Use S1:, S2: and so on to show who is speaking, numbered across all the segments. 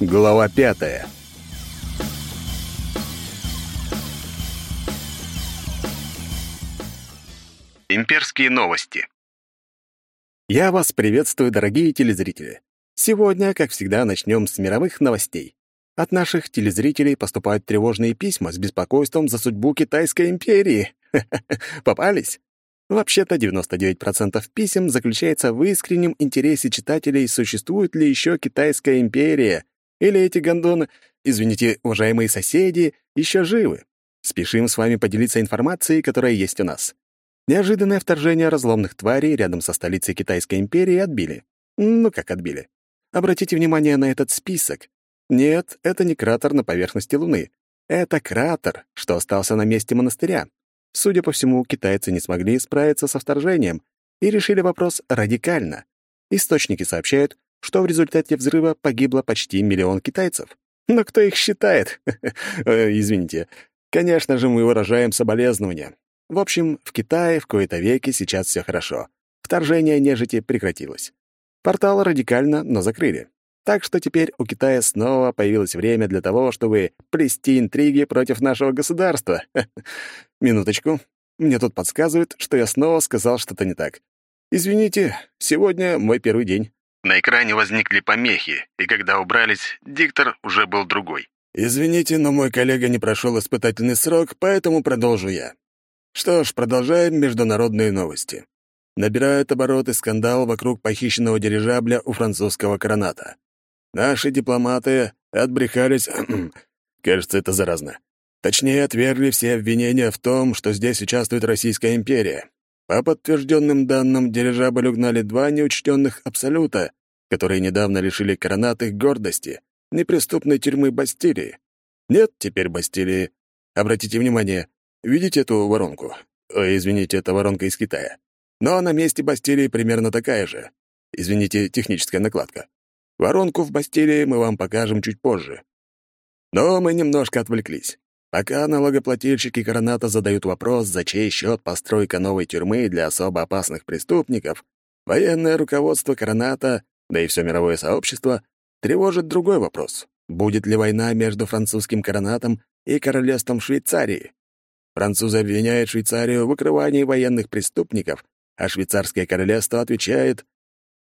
S1: Глава пятая. Имперские новости. Я вас приветствую, дорогие телезрители. Сегодня, как всегда, начнем с мировых новостей. От наших телезрителей поступают тревожные письма с беспокойством за судьбу Китайской империи. Попались? Вообще-то 99% писем заключается в искреннем интересе читателей, существует ли еще Китайская империя, или эти гондоны, извините, уважаемые соседи, еще живы. Спешим с вами поделиться информацией, которая есть у нас. Неожиданное вторжение разломных тварей рядом со столицей Китайской империи отбили. Ну как отбили? Обратите внимание на этот список. Нет, это не кратер на поверхности Луны. Это кратер, что остался на месте монастыря. Судя по всему, китайцы не смогли справиться со вторжением и решили вопрос радикально. Источники сообщают, что в результате взрыва погибло почти миллион китайцев. Но кто их считает? Э, извините. Конечно же, мы выражаем соболезнования. В общем, в Китае в кои-то веки сейчас все хорошо. Вторжение нежити прекратилось. Портал радикально, но закрыли. Так что теперь у Китая снова появилось время для того, чтобы плести интриги против нашего государства. Минуточку. Мне тут подсказывают, что я снова сказал что-то не так. Извините, сегодня мой первый день. На экране возникли помехи, и когда убрались, диктор уже был другой. «Извините, но мой коллега не прошел испытательный срок, поэтому продолжу я. Что ж, продолжаем международные новости. Набирает обороты скандал вокруг похищенного дирижабля у французского короната. Наши дипломаты отбрехались... Кажется, это заразно. Точнее, отвергли все обвинения в том, что здесь участвует Российская империя. По подтвержденным данным, дирижабль угнали два неучтенных абсолюта, которые недавно лишили коронат их гордости, неприступной тюрьмы Бастилии. Нет теперь Бастилии. Обратите внимание, видите эту воронку? Ой, извините, это воронка из Китая. Но на месте Бастилии примерно такая же. Извините, техническая накладка. Воронку в Бастилии мы вам покажем чуть позже. Но мы немножко отвлеклись. Пока налогоплательщики Короната задают вопрос, за чей счет постройка новой тюрьмы для особо опасных преступников, военное руководство Короната, да и все мировое сообщество, тревожит другой вопрос. Будет ли война между французским Коронатом и королевством Швейцарии? Французы обвиняют Швейцарию в выкрывании военных преступников, а швейцарское королевство отвечает...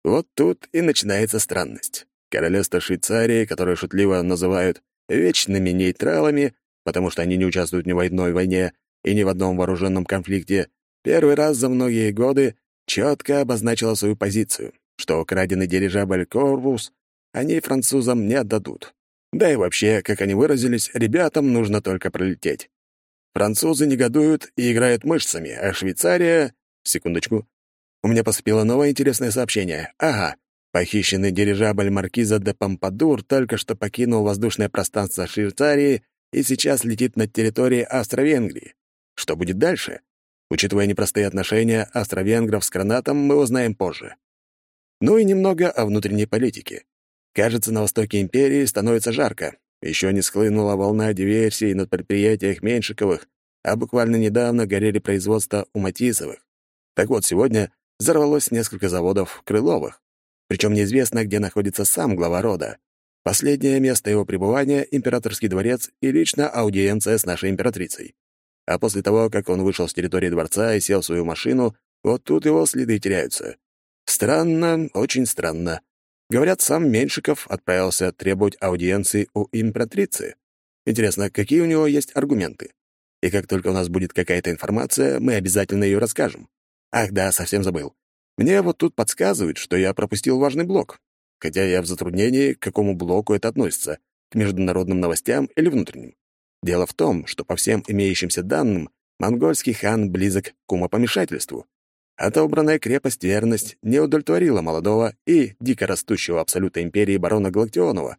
S1: Вот тут и начинается странность. Королевство Швейцарии, которое шутливо называют «вечными нейтралами», потому что они не участвуют ни в одной войне и ни в одном вооруженном конфликте, первый раз за многие годы четко обозначила свою позицию, что украденный дирижабль «Корвус» они французам не отдадут. Да и вообще, как они выразились, ребятам нужно только пролететь. Французы негодуют и играют мышцами, а Швейцария... Секундочку. У меня поступило новое интересное сообщение. Ага. Похищенный дирижабль маркиза де Помпадур только что покинул воздушное пространство Швейцарии и сейчас летит над территорией Австро-Венгрии. Что будет дальше? Учитывая непростые отношения австро-венгров с Кранатом, мы узнаем позже. Ну и немного о внутренней политике. Кажется, на востоке империи становится жарко. Еще не схлынула волна диверсий на предприятиях Меньшиковых, а буквально недавно горели производства у Матисовых. Так вот, сегодня взорвалось несколько заводов Крыловых. Причем неизвестно, где находится сам глава рода. Последнее место его пребывания — императорский дворец и лично аудиенция с нашей императрицей. А после того, как он вышел с территории дворца и сел в свою машину, вот тут его следы теряются. Странно, очень странно. Говорят, сам Меньшиков отправился требовать аудиенции у императрицы. Интересно, какие у него есть аргументы? И как только у нас будет какая-то информация, мы обязательно ее расскажем. Ах да, совсем забыл. Мне вот тут подсказывают, что я пропустил важный блок хотя я в затруднении, к какому блоку это относится, к международным новостям или внутренним. Дело в том, что по всем имеющимся данным монгольский хан близок к умопомешательству. Отобранная крепость Верность не удовлетворила молодого и дико растущего абсолюта империи барона Галактионова.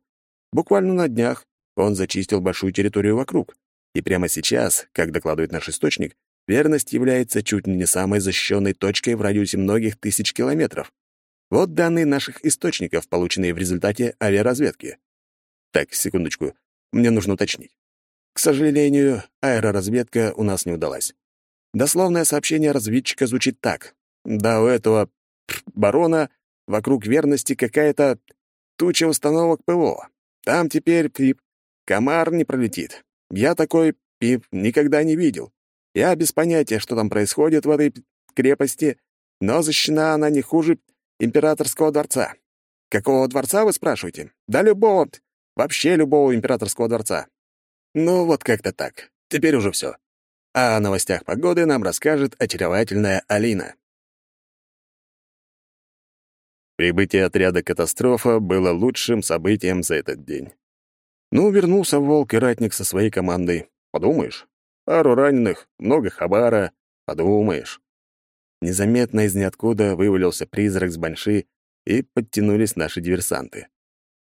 S1: Буквально на днях он зачистил большую территорию вокруг, и прямо сейчас, как докладывает наш источник, Верность является чуть ли не самой защищенной точкой в радиусе многих тысяч километров. Вот данные наших источников, полученные в результате авиаразведки. Так, секундочку, мне нужно уточнить. К сожалению, аэроразведка у нас не удалась. Дословное сообщение разведчика звучит так. Да, у этого барона вокруг верности какая-то туча установок ПВО. Там теперь, Пип, комар не пролетит. Я такой, Пип, никогда не видел. Я без понятия, что там происходит в этой крепости, но защищена она не хуже императорского дворца. Какого дворца, вы спрашиваете? Да любого, вообще любого императорского дворца. Ну, вот как-то так. Теперь уже все. А о новостях погоды нам расскажет очаровательная Алина. Прибытие отряда «Катастрофа» было лучшим событием за этот день. Ну, вернулся Волк и Ратник со своей командой. Подумаешь, пару раненых, много хабара. Подумаешь. Незаметно из ниоткуда вывалился призрак с банши, и подтянулись наши диверсанты.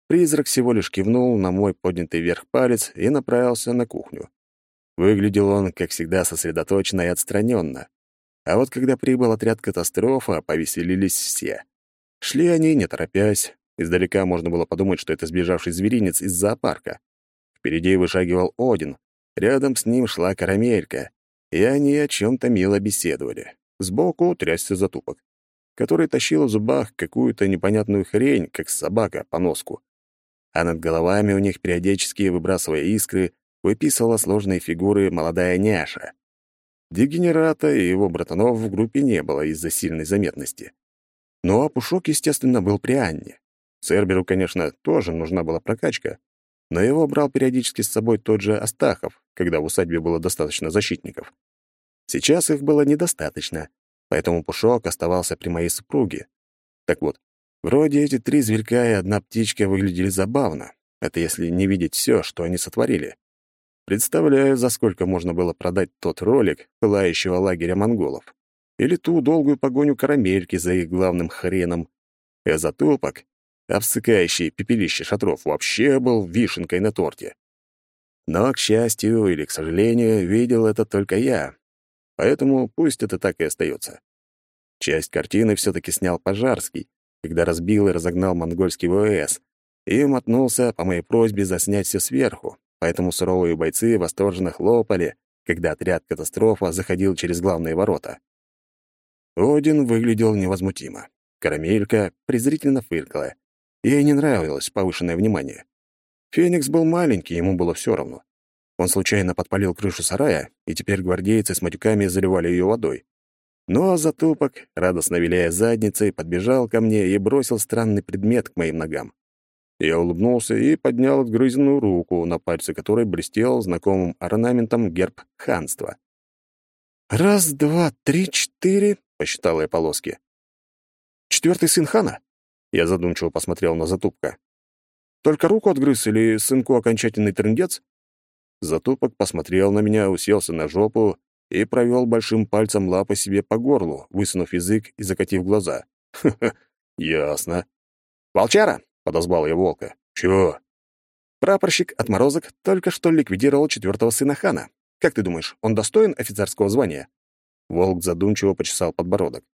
S1: Призрак всего лишь кивнул на мой поднятый вверх палец и направился на кухню. Выглядел он, как всегда, сосредоточенно и отстраненно. А вот когда прибыл отряд катастрофа, повеселились все. Шли они, не торопясь. Издалека можно было подумать, что это сбежавший зверинец из зоопарка. Впереди вышагивал Один, рядом с ним шла карамелька, и они о чем то мило беседовали. Сбоку трясся затупок, который тащил в зубах какую-то непонятную хрень, как собака по носку. А над головами у них, периодически выбрасывая искры, выписывала сложные фигуры молодая няша. Дегенерата и его братанов в группе не было из-за сильной заметности. Ну а Пушок, естественно, был при Анне. Церберу, конечно, тоже нужна была прокачка, но его брал периодически с собой тот же Астахов, когда в усадьбе было достаточно защитников. Сейчас их было недостаточно, поэтому Пушок оставался при моей супруге. Так вот, вроде эти три зверька и одна птичка выглядели забавно. Это если не видеть все, что они сотворили. Представляю, за сколько можно было продать тот ролик пылающего лагеря монголов или ту долгую погоню карамельки за их главным хреном. А затопок, обсыкающий пепелище шатров, вообще был вишенкой на торте. Но, к счастью или к сожалению, видел это только я, поэтому пусть это так и остается. Часть картины все-таки снял Пожарский, когда разбил и разогнал монгольский ВВС, и мотнулся по моей просьбе заснять все сверху, поэтому суровые бойцы восторженно хлопали, когда отряд катастрофа заходил через главные ворота. Один выглядел невозмутимо. Карамелька презрительно фыркала. Ей не нравилось повышенное внимание. Феникс был маленький, ему было все равно. Он случайно подпалил крышу сарая, и теперь гвардейцы с матюками заливали ее водой. Но затупок, радостно виляя задницей, подбежал ко мне и бросил странный предмет к моим ногам. Я улыбнулся и поднял отгрызенную руку, на пальце которой блестел знакомым орнаментом герб ханства. «Раз, два, три, четыре», — посчитал я полоски. «Четвертый сын хана?» Я задумчиво посмотрел на Затупка. «Только руку отгрыз или сынку окончательный трындец?» Затупок посмотрел на меня, уселся на жопу и провел большим пальцем лапы себе по горлу, высунув язык и закатив глаза. «Ха-ха, ясно». «Волчара!» — подозвал я волка. «Чего?» Прапорщик отморозок только что ликвидировал четвертого сына хана. Как ты думаешь, он достоин офицерского звания?» Волк задумчиво почесал подбородок.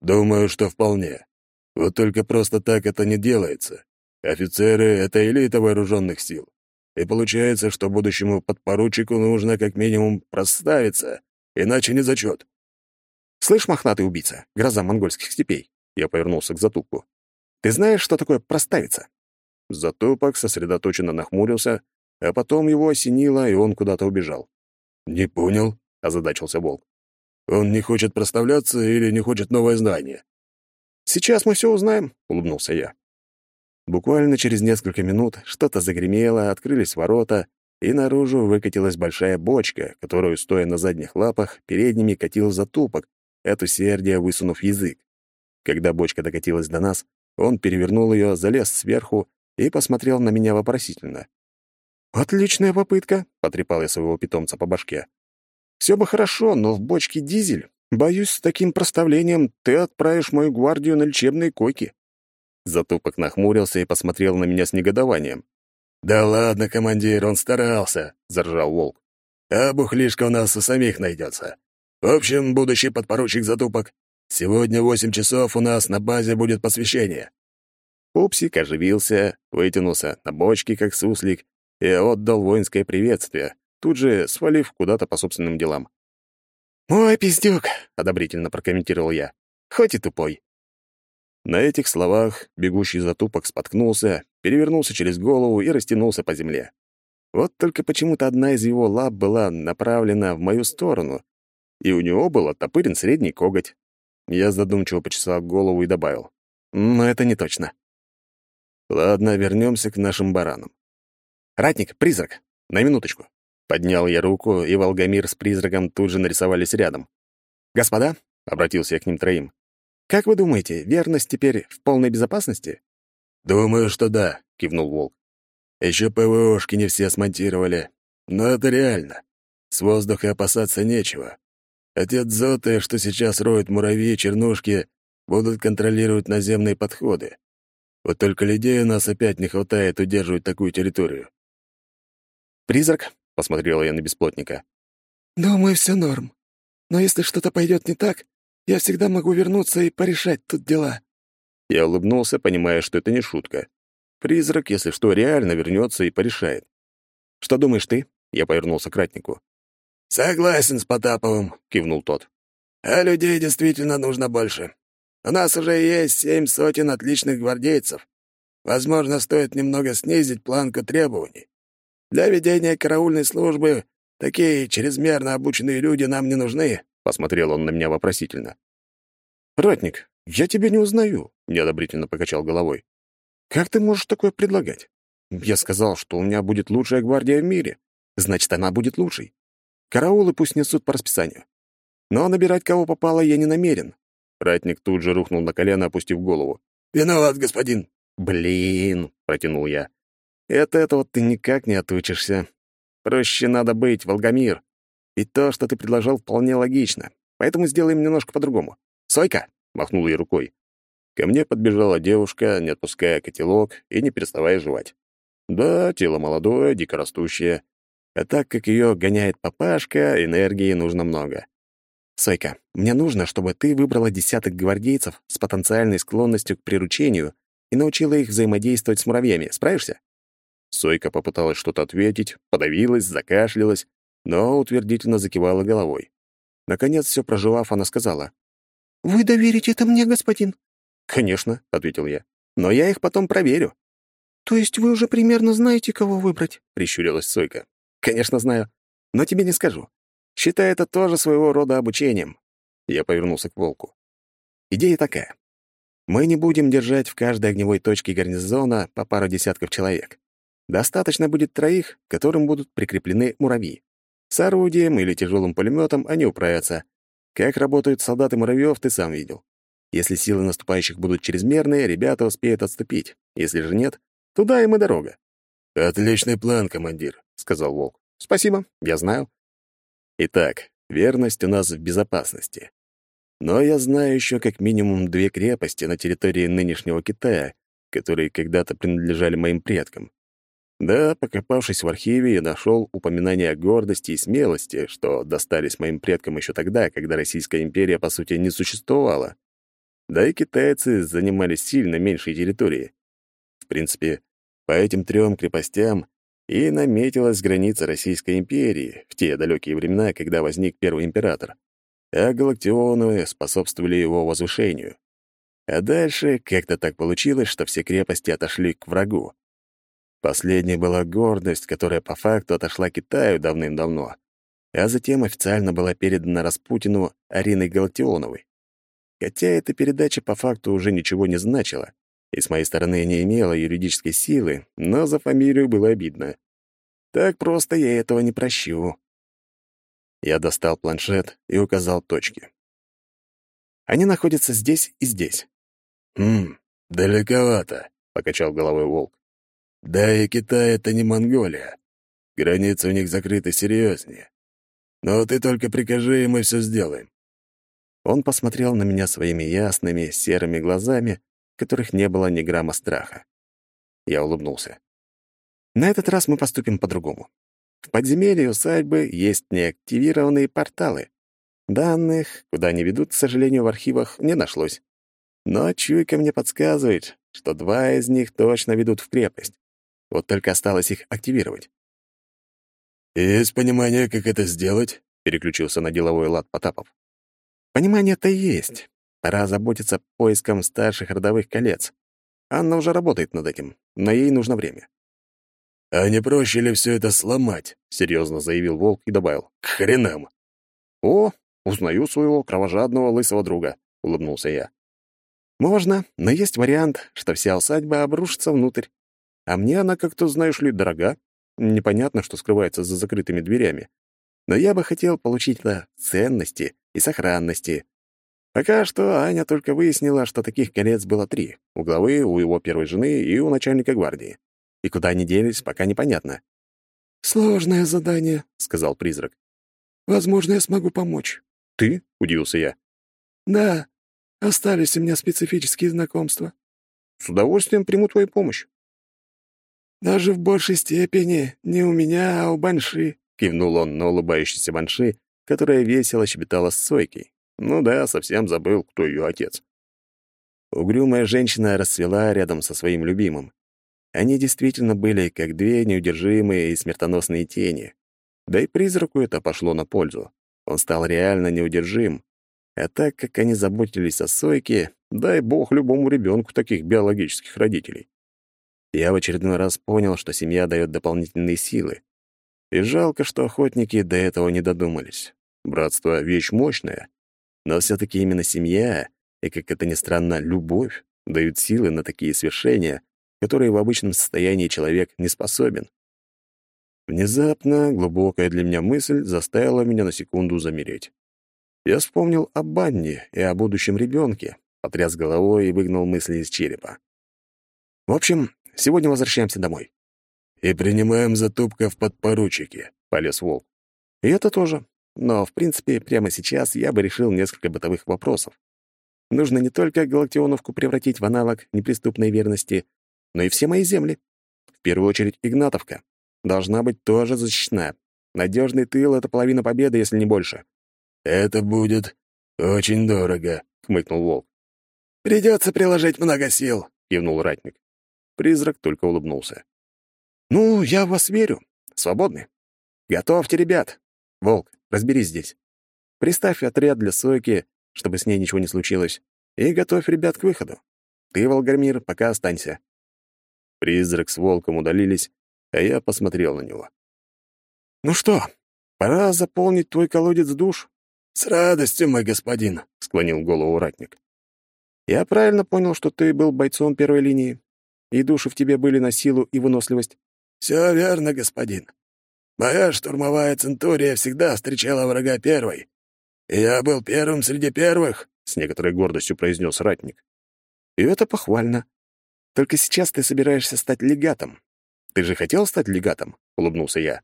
S1: «Думаю, что вполне. Вот только просто так это не делается. Офицеры — это элита вооруженных сил. И получается, что будущему подпоручику нужно как минимум проставиться, иначе не зачет. «Слышь, мохнатый убийца, гроза монгольских степей!» Я повернулся к Затупку. «Ты знаешь, что такое проставиться?» Затупок сосредоточенно нахмурился, а потом его осенило, и он куда-то убежал. «Не понял», — озадачился Волк. «Он не хочет проставляться или не хочет новое знание?» «Сейчас мы все узнаем», — улыбнулся я. Буквально через несколько минут что-то загремело, открылись ворота, и наружу выкатилась большая бочка, которую, стоя на задних лапах, передними катил затупок, от усердия высунув язык. Когда бочка докатилась до нас, он перевернул ее, залез сверху и посмотрел на меня вопросительно. «Отличная попытка», — потрепал я своего питомца по башке. «Все бы хорошо, но в бочке дизель. Боюсь, с таким проставлением ты отправишь мою гвардию на лечебные койки». Затупок нахмурился и посмотрел на меня с негодованием. «Да ладно, командир, он старался», — заржал волк. «А бухлишка у нас у самих найдется. В общем, будущий подпоручик Затупок, сегодня в восемь часов у нас на базе будет посвящение». Пупсик оживился, вытянулся на бочке, как суслик, и отдал воинское приветствие, тут же свалив куда-то по собственным делам. «Мой пиздюк!» — одобрительно прокомментировал я. «Хоть и тупой». На этих словах бегущий затупок споткнулся перевернулся через голову и растянулся по земле. Вот только почему-то одна из его лап была направлена в мою сторону, и у него был оттопырен средний коготь. Я задумчиво почесал голову и добавил. Но это не точно. Ладно, вернемся к нашим баранам. «Ратник, призрак! На минуточку!» Поднял я руку, и Волгомир с призраком тут же нарисовались рядом. «Господа», — обратился я к ним троим, «как вы думаете, верность теперь в полной безопасности?»
S2: «Думаю, что да», — кивнул Волк. «Еще ПВОшки не все смонтировали. Но это реально. С воздуха опасаться нечего. Те дзоты, что сейчас роют муравьи и чернушки, будут контролировать наземные подходы. Вот только людей у нас опять не хватает удерживать такую территорию.
S1: «Призрак?» — посмотрела я на бесплотника.
S3: «Думаю, все норм. Но если что-то пойдет не так, я всегда могу вернуться и порешать тут дела».
S1: Я улыбнулся, понимая, что это не шутка. Призрак, если что, реально вернется и порешает. «Что думаешь ты?» — я повернулся к ратнику.
S2: «Согласен с Потаповым», — кивнул тот. «А людей действительно нужно больше. У нас уже есть семь сотен отличных гвардейцев. Возможно, стоит немного снизить планку требований. Для ведения караульной службы такие чрезмерно обученные люди нам не нужны», — посмотрел он на меня вопросительно.
S1: «Ратник, я тебя не узнаю», — неодобрительно покачал головой. «Как ты можешь такое предлагать? Я сказал, что у меня будет лучшая гвардия в мире. Значит, она будет лучшей. Караулы пусть несут по расписанию. Но набирать кого попало я не намерен». Ратник тут же рухнул на колено, опустив голову.
S2: «Виноват, господин».
S1: «Блин», — протянул я. От этого ты никак не отучишься. Проще надо быть, Волгомир. И то, что ты предложил, вполне логично. Поэтому сделаем немножко по-другому. Сойка!» — махнул ей рукой. Ко мне подбежала девушка, не отпуская котелок и не переставая жевать. Да, тело молодое, дикорастущее. А так как ее гоняет папашка, энергии нужно много. «Сойка, мне нужно, чтобы ты выбрала десяток гвардейцев с потенциальной склонностью к приручению и научила их взаимодействовать с муравьями. Справишься?» Сойка попыталась что-то ответить, подавилась, закашлялась, но утвердительно закивала головой. Наконец, все проживав, она сказала.
S3: «Вы доверите это мне, господин?»
S1: «Конечно», — ответил я. «Но я их потом проверю».
S3: «То есть вы уже примерно знаете, кого выбрать?»
S1: — прищурилась Сойка. «Конечно знаю. Но тебе не скажу. Считай это тоже своего рода обучением». Я повернулся к волку. Идея такая. Мы не будем держать в каждой огневой точке гарнизона по пару десятков человек. Достаточно будет троих, к которым будут прикреплены муравьи. С орудием или тяжелым пулеметом они управятся. Как работают солдаты муравьев, ты сам видел. Если силы наступающих будут чрезмерные, ребята успеют отступить. Если же нет, туда им и дорога.
S2: «Отличный план, командир», — сказал Волк.
S1: «Спасибо, я знаю». Итак, верность у нас в безопасности. Но я знаю еще как минимум две крепости на территории нынешнего Китая, которые когда-то принадлежали моим предкам. Да, покопавшись в архиве, я нашел упоминания о гордости и смелости, что достались моим предкам еще тогда, когда Российская империя, по сути, не существовала. Да и китайцы занимали сильно меньшие территории. В принципе, по этим трем крепостям и наметилась граница Российской империи в те далекие времена, когда возник первый император. А галактионы способствовали его возвышению. А дальше как-то так получилось, что все крепости отошли к врагу. Последней была гордость, которая по факту отошла Китаю давным-давно, а затем официально была передана Распутину Ариной Галактионовой. Хотя эта передача по факту уже ничего не значила, и с моей стороны не имела юридической силы, но за фамилию было обидно. Так просто я этого не прощу. Я достал планшет и указал точки. Они находятся здесь и здесь.
S2: «Хм, далековато», — покачал головой волк. Да и Китай — это не Монголия. Границы у них закрыты серьезнее. Но ты только прикажи, и мы все сделаем».
S1: Он посмотрел на меня своими ясными, серыми глазами, в которых не было ни грамма страха. Я улыбнулся. «На этот раз мы поступим по-другому. В подземелье усадьбы есть неактивированные порталы. Данных, куда они ведут, к сожалению, в архивах не нашлось. Но чуйка мне подсказывает, что два из них точно ведут в крепость. Вот только осталось их активировать.
S2: «Есть понимание, как это сделать?» — переключился на деловой лад Потапов.
S1: «Понимание-то есть. Пора заботиться поиском старших родовых колец. Анна уже работает над этим. но ей нужно время.
S2: «А не проще ли все это сломать?» — серьезно заявил Волк и добавил. «К хренам!»
S1: «О, узнаю своего кровожадного лысого друга», — улыбнулся я. «Можно, но есть вариант, что вся усадьба обрушится внутрь. А мне она как-то, знаешь ли, дорога. Непонятно, что скрывается за закрытыми дверями. Но я бы хотел получить это ценности и сохранности. Пока что Аня только выяснила, что таких колец было три — у главы, у его первой жены и у начальника гвардии. И куда они делись, пока непонятно.
S3: «Сложное задание», — сказал призрак. «Возможно, я смогу помочь».
S1: «Ты?» — удивился я.
S3: «Да, остались у меня специфические знакомства».
S1: «С удовольствием приму твою помощь».
S3: «Даже в большей степени не у меня, а у Банши», —
S1: кивнул он на улыбающейся Банши, которая весело щебетала с Сойкой. Ну да, совсем забыл, кто ее отец. Угрюмая женщина расцвела рядом со своим любимым. Они действительно были как две неудержимые и смертоносные тени. Да и призраку это пошло на пользу. Он стал реально неудержим. А так как они заботились о Сойке, дай бог любому ребенку таких биологических родителей. Я в очередной раз понял, что семья дает дополнительные силы. И жалко, что охотники до этого не додумались. Братство — вещь мощная. Но все таки именно семья, и, как это ни странно, любовь, дают силы на такие свершения, которые в обычном состоянии человек не способен. Внезапно глубокая для меня мысль заставила меня на секунду замереть. Я вспомнил о Банне и о будущем ребенке, потряс головой и выгнал мысли из черепа. В общем, сегодня возвращаемся домой.
S2: «И принимаем затупка в подпоручике», — полез Волк.
S1: «И это тоже. Но, в принципе, прямо сейчас я бы решил несколько бытовых вопросов. Нужно не только Галактионовку превратить в аналог неприступной верности, но и все мои земли. В первую очередь Игнатовка. Должна быть тоже защищена. Надежный тыл — это половина победы, если не больше.
S2: «Это будет очень дорого», — хмыкнул Волк.
S3: «Придется приложить много сил», —
S1: кивнул ратник. Призрак только улыбнулся. «Ну, я в вас верю. Свободны. Готовьте, ребят. Волк, разберись здесь. Приставь отряд для Сойки, чтобы с ней ничего не случилось, и готовь ребят к выходу. Ты, Волгармир, пока останься. Призрак с волком удалились, а я посмотрел на него. «Ну что, пора заполнить твой колодец душ?»
S2: «С радостью, мой господин», — склонил голову ратник.
S1: «Я правильно понял, что ты был бойцом первой линии, и души в тебе были на силу и выносливость?»
S2: «Все верно, господин. Моя штурмовая центурия всегда встречала врага первой. И я был первым среди первых», — с некоторой гордостью произнес ратник.
S1: «И это похвально. Только сейчас ты собираешься стать легатом. Ты же хотел стать легатом?» — улыбнулся я.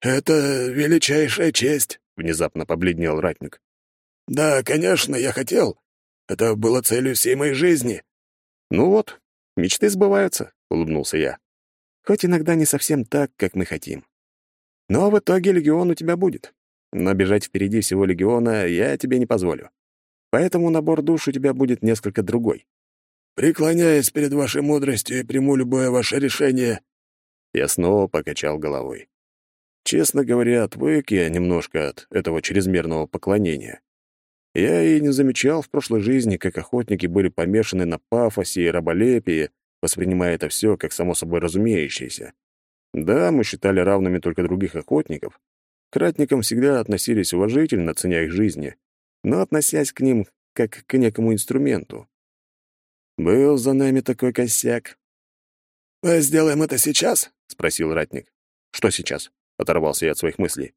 S2: «Это величайшая честь», — внезапно побледнел ратник. «Да, конечно, я хотел. Это было целью всей моей жизни».
S1: «Ну вот, мечты сбываются», — улыбнулся я. «Хоть иногда не совсем так, как мы хотим. Но в итоге легион у тебя будет. Но бежать впереди всего легиона я тебе не позволю. Поэтому набор душ у тебя будет несколько другой.
S2: Преклоняясь перед вашей мудростью и приму любое ваше решение».
S1: Я снова покачал головой. Честно говоря, отвык я немножко от этого чрезмерного поклонения. Я и не замечал в прошлой жизни, как охотники были помешаны на пафосе и раболепии, воспринимая это все как само собой разумеющееся. Да, мы считали равными только других охотников. К ратникам всегда относились уважительно, ценя их жизни, но относясь к ним как к некому инструменту. Был за нами такой косяк.
S2: «Мы сделаем это сейчас?»
S1: — спросил ратник. «Что сейчас?» — оторвался я от своих мыслей.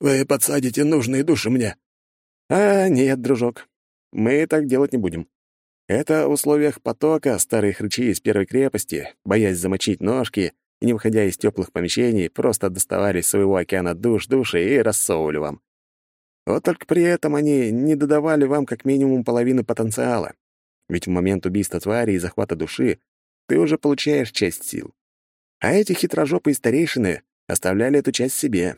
S2: «Вы подсадите нужные души мне».
S1: «А, нет, дружок, мы так делать не будем. Это в условиях потока старые хрычи из первой крепости, боясь замочить ножки и не выходя из теплых помещений, просто доставали из своего океана душ души и рассовывали вам. Вот только при этом они не додавали вам как минимум половины потенциала. Ведь в момент убийства твари и захвата души ты уже получаешь часть сил. А эти хитрожопые старейшины оставляли эту часть себе,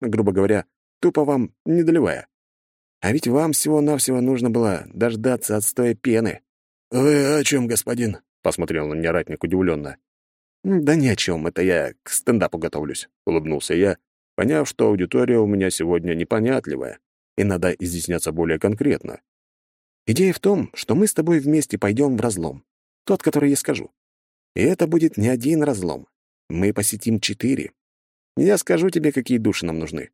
S1: грубо говоря, тупо вам не доливая. А ведь вам всего-навсего нужно было дождаться отстоя пены.
S2: «Вы о чем, господин?»
S1: — посмотрел на меня ратник удивленно. «Да ни о чем, это я к стендапу готовлюсь», — улыбнулся я, поняв, что аудитория у меня сегодня непонятливая, и надо изъясняться более конкретно. Идея в том, что мы с тобой вместе пойдем в разлом. Тот, который я скажу. И это будет не один разлом. Мы посетим четыре. Я скажу тебе, какие души нам нужны.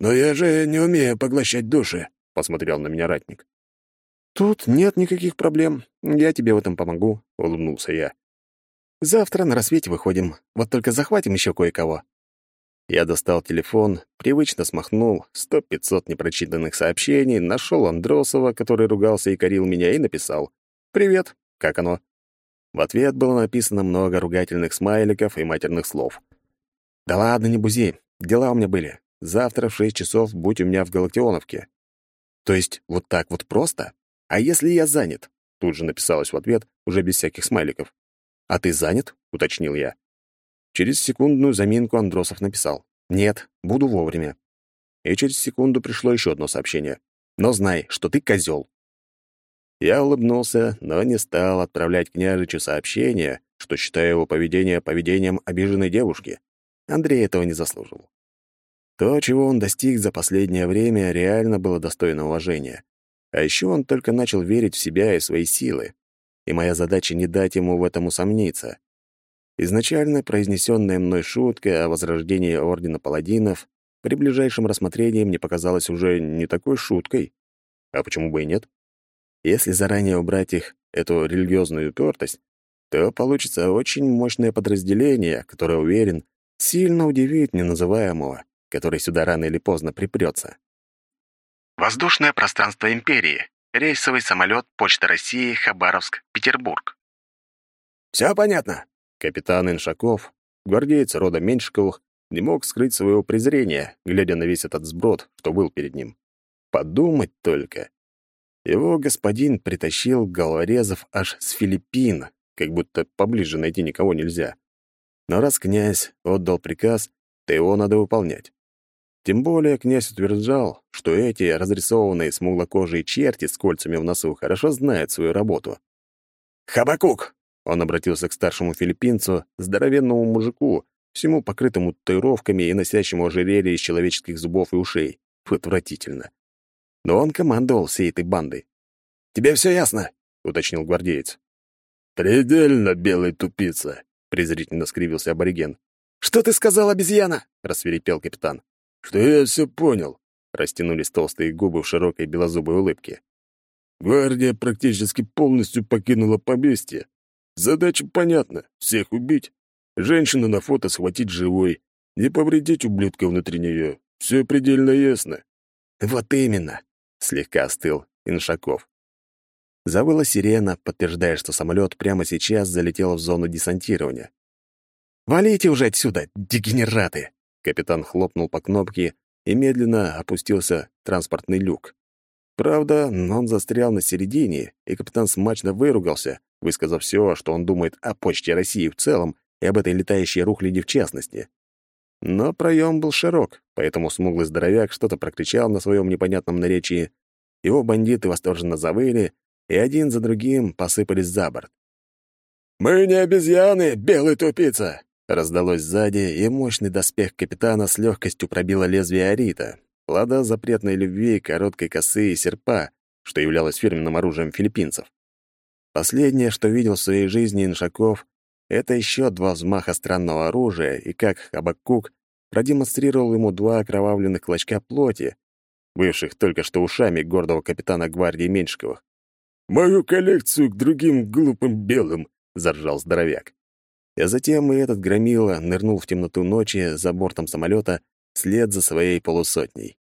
S2: «Но я же не умею поглощать души», —
S1: посмотрел на меня ратник. «Тут нет никаких проблем. Я тебе в этом помогу», — улыбнулся я. «Завтра на рассвете выходим. Вот только захватим еще кое-кого». Я достал телефон, привычно смахнул сто-пятьсот непрочитанных сообщений, нашел Андросова, который ругался и корил меня, и написал «Привет, как оно?». В ответ было написано много ругательных смайликов и матерных слов. «Да ладно, не бузи, дела у меня были. Завтра в шесть часов будь у меня в Галактионовке». «То есть вот так вот просто? А если я занят?» Тут же написалось в ответ, уже без всяких смайликов. «А ты занят?» — уточнил я. Через секундную заминку Андросов написал «Нет, буду вовремя». И через секунду пришло еще одно сообщение. «Но знай, что ты козел». Я улыбнулся, но не стал отправлять княжичу сообщение, что считаю его поведение поведением обиженной девушки. Андрей этого не заслужил. То, чего он достиг за последнее время, реально было достойно уважения. А еще он только начал верить в себя и свои силы. И моя задача не дать ему в этом усомниться. Изначально произнесенная мной шутка о возрождении Ордена Паладинов при ближайшем рассмотрении мне показалась уже не такой шуткой. А почему бы и нет? Если заранее убрать их, эту религиозную упертость, то получится очень мощное подразделение, которое, уверен, сильно удивит неназываемого, который сюда рано или поздно припрется.
S4: Воздушное пространство Империи. Рейсовый самолет Почта России, Хабаровск, Петербург.
S2: «Все понятно?»
S1: Капитан Иншаков, гвардеец рода Меньшиковых, не мог скрыть своего презрения, глядя на весь этот сброд, что был перед ним. Подумать только. Его господин притащил головорезов аж с Филиппин, как будто поближе найти никого нельзя. Но раз князь отдал приказ, то его надо выполнять. Тем более князь утверждал, что эти разрисованные смуглокожие черти с кольцами в носу хорошо знают свою работу.
S2: «Хабакук,
S1: он обратился к старшему филиппинцу, здоровенному мужику, всему покрытому татуировками и носящему ожерелье из человеческих зубов и ушей. Отвратительно. Но он командовал всей этой бандой.
S2: «Тебе все ясно?»
S1: — уточнил гвардеец.
S2: «Предельно белый тупица», —
S1: презрительно скривился абориген.
S2: «Что ты сказал, обезьяна?»
S1: — рассверепел капитан.
S2: «Что я все понял», —
S1: растянулись толстые губы в широкой белозубой улыбке.
S2: «Гвардия практически полностью покинула поместье. Задача понятна — всех убить. Женщину на фото схватить живой, не повредить ублюдка внутри нее. Все предельно ясно.
S1: Вот именно, — слегка остыл Иншаков. Завыла сирена, подтверждая, что самолет прямо сейчас залетел в зону десантирования. «Валите уже отсюда, дегенераты!» Капитан хлопнул по кнопке, и медленно опустился транспортный люк. Правда, он застрял на середине, и капитан смачно выругался, высказав все, что он думает о почте России в целом и об этой летающей рухляде в частности. Но проем был широк, поэтому смуглый здоровяк что-то прокричал на своем непонятном наречии. Его бандиты восторженно завыли, и один за другим посыпались за борт.
S2: «Мы не обезьяны, белый тупица!»
S1: Раздалось сзади, и мощный доспех капитана с легкостью пробило лезвие Арита, плода запретной любви, короткой косы и серпа, что являлось фирменным оружием филиппинцев. Последнее, что видел в своей жизни Иншаков, это еще два взмаха странного оружия, и как Хабакук продемонстрировал ему два окровавленных клочка плоти, бывших только что ушами гордого капитана гвардии Меньшиковых.
S2: «Мою коллекцию к другим глупым белым!» — заржал здоровяк.
S1: А затем и этот громила нырнул в темноту ночи за бортом самолета вслед за своей полусотней.